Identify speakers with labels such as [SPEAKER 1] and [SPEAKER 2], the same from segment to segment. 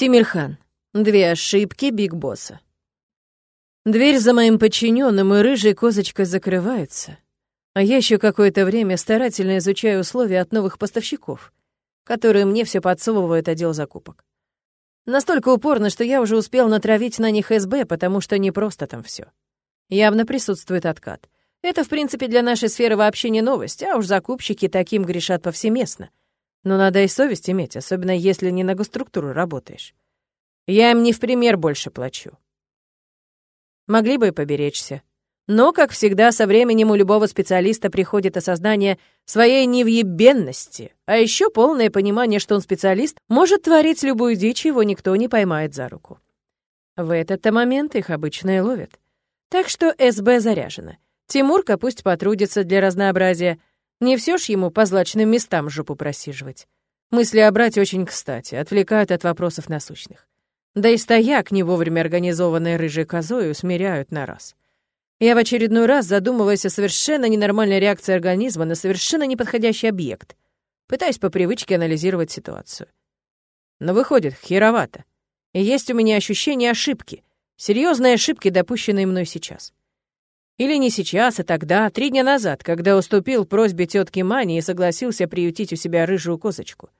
[SPEAKER 1] Тимирхан. Две ошибки Биг Босса. Дверь за моим подчиненным и рыжей козочкой закрывается. А я еще какое-то время старательно изучаю условия от новых поставщиков, которые мне все подсовывает отдел закупок. Настолько упорно, что я уже успел натравить на них СБ, потому что не просто там все. Явно присутствует откат. Это, в принципе, для нашей сферы вообще не новость, а уж закупщики таким грешат повсеместно. Но надо и совесть иметь, особенно если не на госструктуру работаешь. Я им не в пример больше плачу. Могли бы и поберечься. Но, как всегда, со временем у любого специалиста приходит осознание своей невъебенности, а еще полное понимание, что он специалист, может творить любую дичь, его никто не поймает за руку. В этот-то момент их обычно и ловят. Так что СБ заряжено. Тимурка пусть потрудится для разнообразия. Не все ж ему по злачным местам жопу просиживать. Мысли о брате очень кстати, отвлекают от вопросов насущных. Да и стояк, не вовремя организованной рыжей козой, усмиряют на раз. Я в очередной раз задумываюсь о совершенно ненормальной реакции организма на совершенно неподходящий объект. Пытаюсь по привычке анализировать ситуацию. Но выходит, херовато. И есть у меня ощущение ошибки. Серьезные ошибки, допущенные мной сейчас. Или не сейчас, а тогда, три дня назад, когда уступил просьбе тетки Мани и согласился приютить у себя рыжую козочку.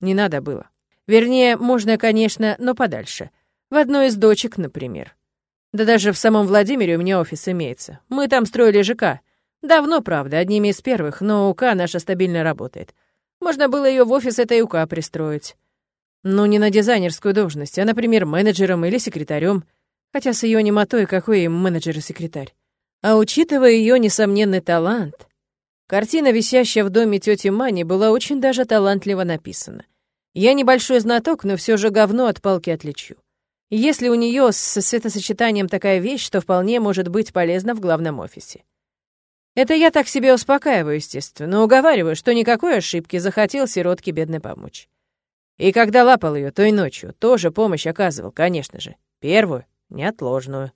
[SPEAKER 1] Не надо было. Вернее, можно, конечно, но подальше. В одной из дочек, например. Да даже в самом Владимире у меня офис имеется. Мы там строили ЖК. Давно, правда, одними из первых, но УК наша стабильно работает. Можно было ее в офис этой УК пристроить. Ну, не на дизайнерскую должность, а, например, менеджером или секретарем. Хотя с ее немотой какой им менеджер и секретарь. А учитывая ее несомненный талант, картина, висящая в доме тети Мани, была очень даже талантливо написана — я небольшой знаток, но все же говно от палки отличу. Если у нее с светосочетанием такая вещь, то вполне может быть полезна в главном офисе. Это я так себе успокаиваю, естественно, но уговариваю, что никакой ошибки захотел сиротке бедной помочь. И когда лапал ее той ночью, тоже помощь оказывал, конечно же. Первую, неотложную.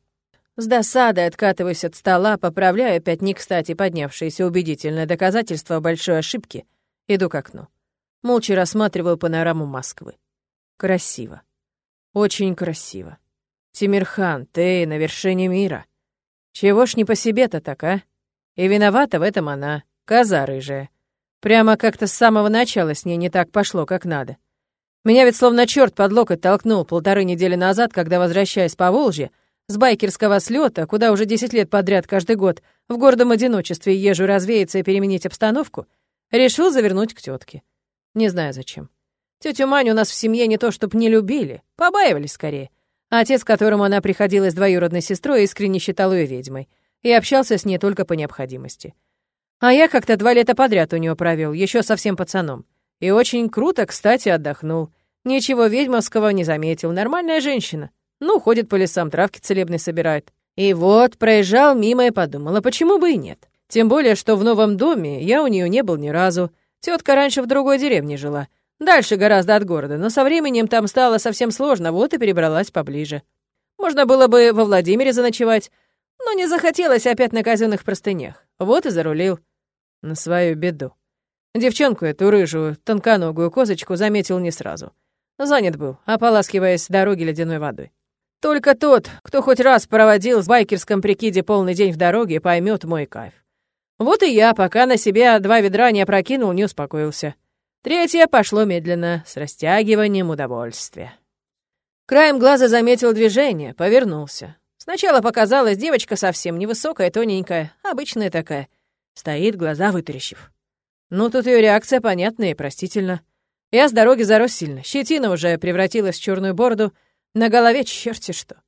[SPEAKER 1] С досадой откатываюсь от стола, поправляю опять не кстати поднявшееся убедительное доказательство большой ошибки, иду к окну. Молча рассматриваю панораму Москвы. Красиво. Очень красиво. Тимирхан, ты на вершине мира. Чего ж не по себе-то так, а? И виновата в этом она, коза рыжая. Прямо как-то с самого начала с ней не так пошло, как надо. Меня ведь словно черт под локоть толкнул полторы недели назад, когда, возвращаясь по Волжье, с байкерского слета, куда уже десять лет подряд каждый год в гордом одиночестве езжу развеяться и переменить обстановку, решил завернуть к тетке. Не знаю зачем. Тетю Маню у нас в семье не то чтоб не любили, побаивались скорее. А отец, которому она приходилась двоюродной сестрой, искренне считал ее ведьмой и общался с ней только по необходимости. А я как-то два лета подряд у нее провел, еще совсем пацаном. И очень круто, кстати, отдохнул. Ничего ведьмовского не заметил. Нормальная женщина. Ну, ходит по лесам, травки целебные собирает. И вот, проезжал мимо и подумала, почему бы и нет. Тем более, что в новом доме я у нее не был ни разу. Тетка раньше в другой деревне жила. Дальше гораздо от города, но со временем там стало совсем сложно, вот и перебралась поближе. Можно было бы во Владимире заночевать, но не захотелось опять на казенных простынях. Вот и зарулил. На свою беду. Девчонку эту рыжую, тонконогую козочку заметил не сразу. Занят был, ополаскиваясь дороги ледяной водой. Только тот, кто хоть раз проводил в байкерском прикиде полный день в дороге, поймет мой кайф. Вот и я, пока на себя два ведра не опрокинул, не успокоился. Третье пошло медленно, с растягиванием удовольствия. Краем глаза заметил движение, повернулся. Сначала показалось, девочка совсем невысокая, тоненькая, обычная такая. Стоит, глаза вытаращив. Ну, тут ее реакция понятная и простительна. Я с дороги зарос сильно, щетина уже превратилась в черную бороду, на голове черти что.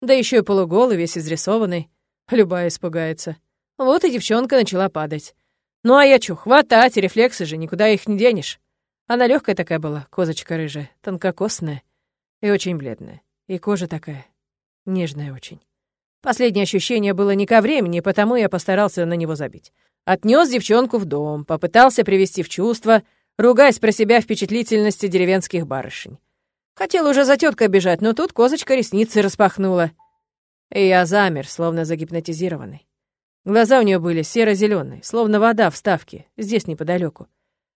[SPEAKER 1] Да еще и полуголый, весь изрисованный. Любая испугается. Вот и девчонка начала падать. Ну а я чё, хватать, рефлексы же, никуда их не денешь. Она легкая такая была, козочка рыжая, тонкокосная и очень бледная. И кожа такая, нежная очень. Последнее ощущение было не ко времени, потому я постарался на него забить. Отнес девчонку в дом, попытался привести в чувство, ругаясь про себя впечатлительности деревенских барышень. Хотел уже за теткой бежать, но тут козочка ресницы распахнула. И я замер, словно загипнотизированный. Глаза у нее были серо зеленые словно вода в ставке, здесь неподалеку,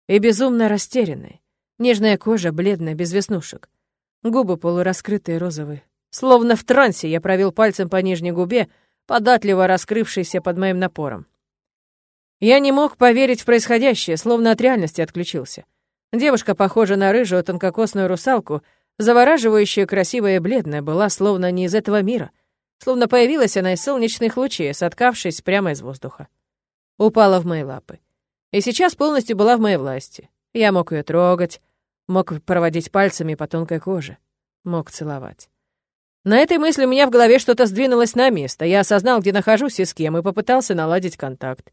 [SPEAKER 1] и безумно растерянные. Нежная кожа, бледная, без веснушек. Губы полураскрытые розовые. Словно в трансе я провел пальцем по нижней губе, податливо раскрывшейся под моим напором. Я не мог поверить в происходящее, словно от реальности отключился. Девушка, похожая на рыжую тонкокосную русалку, завораживающая, красивая и бледная, была словно не из этого мира. Словно появилась она из солнечных лучей, соткавшись прямо из воздуха. Упала в мои лапы. И сейчас полностью была в моей власти. Я мог ее трогать, мог проводить пальцами по тонкой коже, мог целовать. На этой мысли у меня в голове что-то сдвинулось на место. Я осознал, где нахожусь и с кем, и попытался наладить контакт.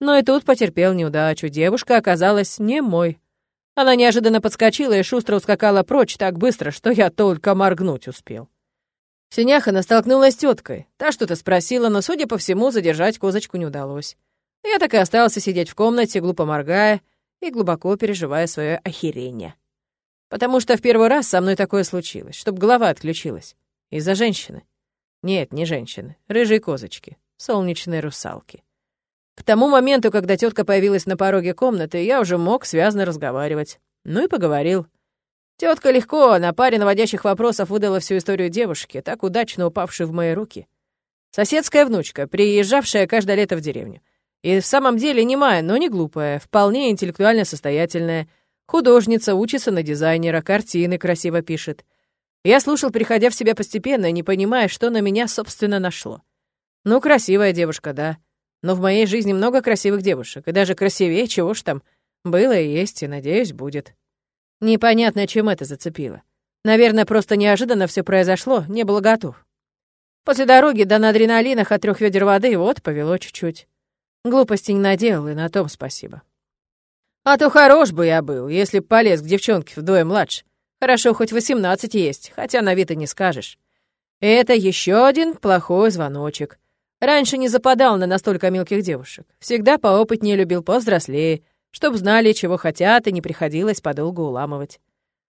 [SPEAKER 1] Но и тут потерпел неудачу. Девушка оказалась не мой. Она неожиданно подскочила и шустро ускакала прочь так быстро, что я только моргнуть успел. В синях она столкнулась с теткой. Та что-то спросила, но, судя по всему, задержать козочку не удалось. Я так и остался сидеть в комнате, глупо моргая и глубоко переживая свое охерение. Потому что в первый раз со мной такое случилось, чтоб голова отключилась. Из-за женщины. Нет, не женщины. Рыжие козочки. Солнечные русалки. К тому моменту, когда тетка появилась на пороге комнаты, я уже мог связно разговаривать. Ну и поговорил. Тетка легко, на паре наводящих вопросов выдала всю историю девушки, так удачно упавшей в мои руки. Соседская внучка, приезжавшая каждое лето в деревню. И в самом деле не моя, но не глупая, вполне интеллектуально состоятельная. Художница, учится на дизайнера, картины красиво пишет. Я слушал, приходя в себя постепенно, не понимая, что на меня, собственно, нашло. Ну, красивая девушка, да. Но в моей жизни много красивых девушек, и даже красивее, чего ж там. Было и есть, и, надеюсь, будет. Непонятно, чем это зацепило. Наверное, просто неожиданно все произошло, не был готов. После дороги да на адреналинах от трех ведер воды вот повело чуть-чуть. Глупости не наделал, и на том спасибо. А то хорош бы я был, если б полез к девчонке вдвое младше. Хорошо, хоть восемнадцать есть, хотя на вид и не скажешь. Это еще один плохой звоночек. Раньше не западал на настолько мелких девушек. Всегда поопытнее любил повзрослее, чтоб знали, чего хотят, и не приходилось подолгу уламывать.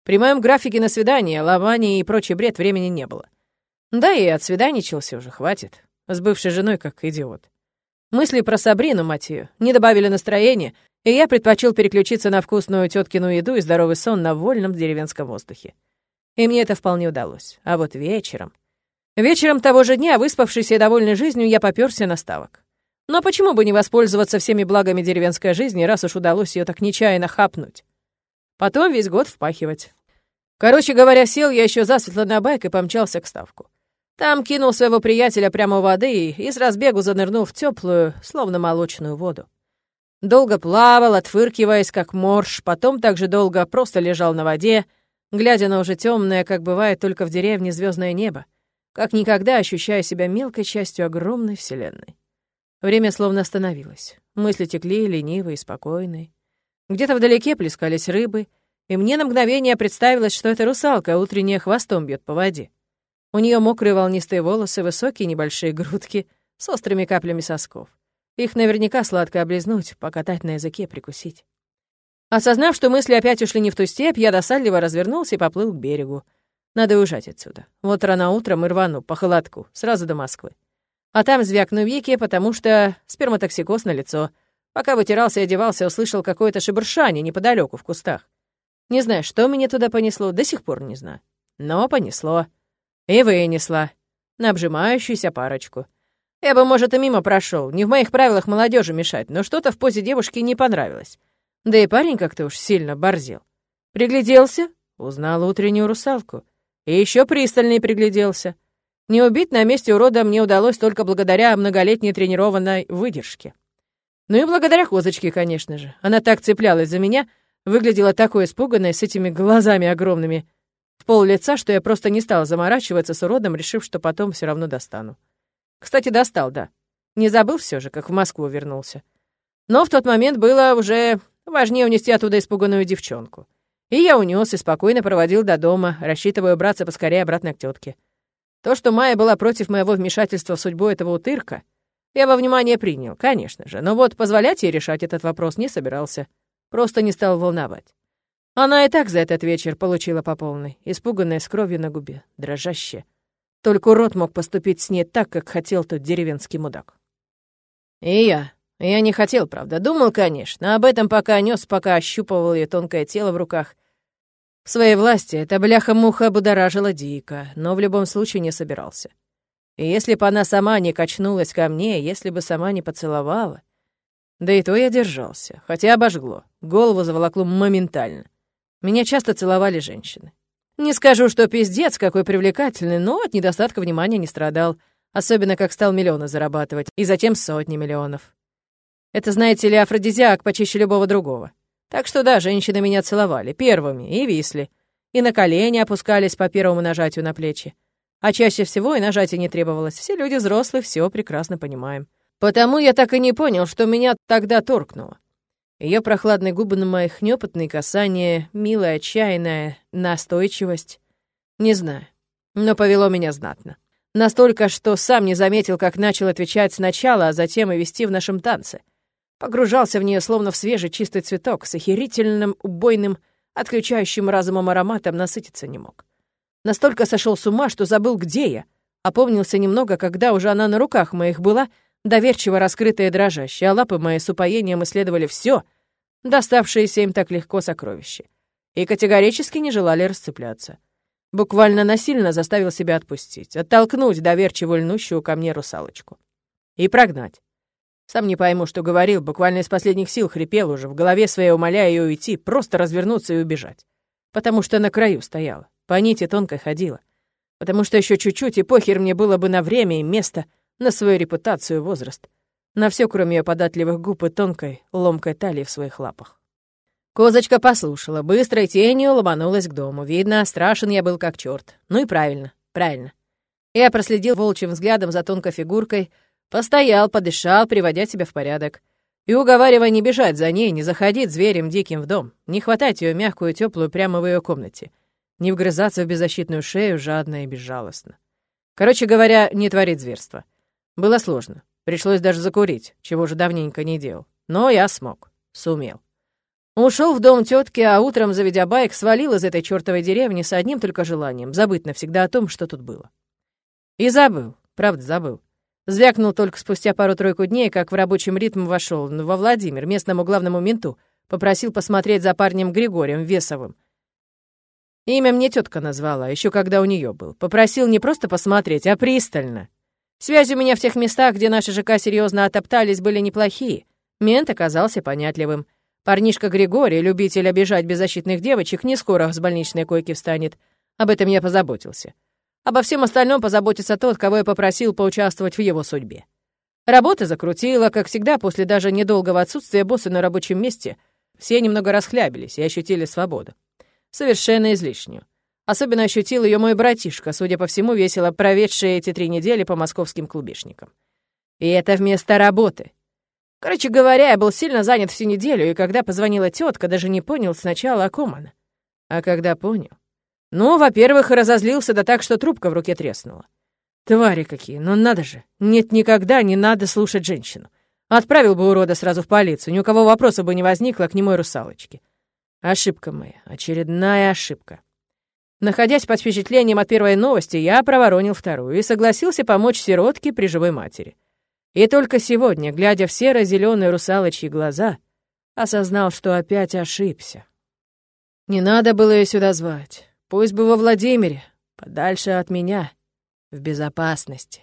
[SPEAKER 1] При моем графике на свидание, ломание и прочий бред времени не было. Да и от свиданичался уже, хватит. С бывшей женой как идиот. Мысли про Сабрину, мать ее, не добавили настроения, и я предпочел переключиться на вкусную теткину еду и здоровый сон на вольном деревенском воздухе. И мне это вполне удалось. А вот вечером... Вечером того же дня, выспавшийся и довольный жизнью, я попёрся на ставок. Но почему бы не воспользоваться всеми благами деревенской жизни, раз уж удалось ее так нечаянно хапнуть? Потом весь год впахивать. Короче говоря, сел я еще засветло на байк и помчался к ставку. Там кинул своего приятеля прямо у воды и с разбегу занырнул в теплую, словно молочную воду. Долго плавал, отфыркиваясь, как морж, потом также долго просто лежал на воде, глядя на уже темное, как бывает только в деревне, звездное небо как никогда ощущая себя мелкой частью огромной вселенной. Время словно остановилось. Мысли текли ленивые и спокойные. Где-то вдалеке плескались рыбы, и мне на мгновение представилось, что это русалка утренняя хвостом бьет по воде. У нее мокрые волнистые волосы, высокие небольшие грудки с острыми каплями сосков. Их наверняка сладко облизнуть, покатать на языке, прикусить. Осознав, что мысли опять ушли не в ту степь, я досадливо развернулся и поплыл к берегу. Надо уезжать отсюда. Вот рано утром и рвану по холодку, сразу до Москвы. А там звякну веки, потому что сперматоксикоз на лицо. Пока вытирался и одевался, услышал какое-то шебуршание неподалеку в кустах. Не знаю, что меня туда понесло, до сих пор не знаю. Но понесло. И вынесла. На обжимающуюся парочку. Я бы, может, и мимо прошел. Не в моих правилах молодежи мешать, но что-то в позе девушки не понравилось. Да и парень как-то уж сильно борзел. Пригляделся, узнал утреннюю русалку. И еще пристальней пригляделся. Не убить на месте урода мне удалось только благодаря многолетней тренированной выдержке. Ну и благодаря козочке, конечно же. Она так цеплялась за меня, выглядела такой испуганной, с этими глазами огромными, в пол лица, что я просто не стала заморачиваться с уродом, решив, что потом все равно достану. Кстати, достал, да. Не забыл все же, как в Москву вернулся. Но в тот момент было уже важнее унести оттуда испуганную девчонку. И я унес и спокойно проводил до дома, рассчитывая убраться поскорее обратно к тетке. То, что Майя была против моего вмешательства в судьбу этого утырка, я во внимание принял, конечно же, но вот позволять ей решать этот вопрос не собирался. Просто не стал волновать. Она и так за этот вечер получила по полной, испуганная с кровью на губе, дрожащая. Только урод мог поступить с ней так, как хотел тот деревенский мудак. И я. Я не хотел, правда. Думал, конечно. Об этом пока нес, пока ощупывал ее тонкое тело в руках В своей власти эта бляха-муха будоражила дико, но в любом случае не собирался. И если бы она сама не качнулась ко мне, если бы сама не поцеловала... Да и то я держался, хотя обожгло, голову заволокло моментально. Меня часто целовали женщины. Не скажу, что пиздец какой привлекательный, но от недостатка внимания не страдал, особенно как стал миллионы зарабатывать, и затем сотни миллионов. Это, знаете ли, афродизиак почище любого другого. Так что да, женщины меня целовали первыми и висли, и на колени опускались по первому нажатию на плечи. А чаще всего и нажатия не требовалось. Все люди взрослые все прекрасно понимаем. Потому я так и не понял, что меня тогда торкнуло. Ее прохладные губы на моих неопытные касания, милая, отчаянная настойчивость. Не знаю, но повело меня знатно. Настолько, что сам не заметил, как начал отвечать сначала, а затем и вести в нашем танце. Погружался в нее, словно в свежий чистый цветок, с охерительным, убойным, отключающим разумом ароматом насытиться не мог. Настолько сошел с ума, что забыл, где я. Опомнился немного, когда уже она на руках моих была, доверчиво раскрытая и дрожащая, а лапы мои с упоением исследовали все, доставшееся им так легко сокровище. И категорически не желали расцепляться. Буквально насильно заставил себя отпустить, оттолкнуть доверчиво льнущую ко мне русалочку. И прогнать. Сам не пойму, что говорил, буквально из последних сил хрипел уже, в голове своей умоляя ее уйти, просто развернуться и убежать. Потому что на краю стояла. По нити тонкой ходила. Потому что еще чуть-чуть, и похер мне было бы на время и место, на свою репутацию и возраст. На все, кроме ее податливых губ и тонкой, ломкой талии в своих лапах. Козочка послушала, быстрой тенью ломанулась к дому. Видно, страшен я был как черт. Ну и правильно, правильно. Я проследил волчьим взглядом за тонкой фигуркой, постоял, подышал, приводя себя в порядок. И уговаривая не бежать за ней, не заходить зверем диким в дом, не хватать ее мягкую, теплую прямо в ее комнате — не вгрызаться в беззащитную шею жадно и безжалостно. Короче говоря, не творить зверства. Было сложно. Пришлось даже закурить, чего же давненько не делал. Но я смог. Сумел. Ушел в дом тетки, а утром, заведя байк, свалил из этой чертовой деревни с одним только желанием — забыть навсегда о том, что тут было. И забыл, правда забыл. Звякнул только спустя пару-тройку дней, как в рабочем ритм вошел во Владимир, местному главному менту, попросил посмотреть за парнем Григорием Весовым, Имя мне тетка назвала, еще когда у нее был. Попросил не просто посмотреть, а пристально. Связи у меня в тех местах, где наши ЖК серьезно отоптались, были неплохие. Мент оказался понятливым. Парнишка Григорий, любитель обижать беззащитных девочек, не скоро с больничной койки встанет. Об этом я позаботился. Обо всем остальном позаботится тот, кого я попросил поучаствовать в его судьбе. Работа закрутила, как всегда, после даже недолгого отсутствия босса на рабочем месте. Все немного расхлябились и ощутили свободу совершенно излишнюю. Особенно ощутил ее мой братишка, судя по всему, весело проведший эти три недели по московским клубешникам. И это вместо работы. Короче говоря, я был сильно занят всю неделю, и когда позвонила тетка, даже не понял сначала, о ком она. А когда понял... Ну, во-первых, разозлился да так, что трубка в руке треснула. Твари какие, ну надо же. Нет, никогда не надо слушать женщину. Отправил бы урода сразу в полицию, ни у кого вопроса бы не возникло к немой русалочке. Ошибка моя, очередная ошибка. Находясь под впечатлением от первой новости, я проворонил вторую и согласился помочь сиротке при живой матери. И только сегодня, глядя в серо-зеленые русалочьи глаза, осознал, что опять ошибся. Не надо было ее сюда звать. Пусть бы во Владимире, подальше от меня, в безопасности.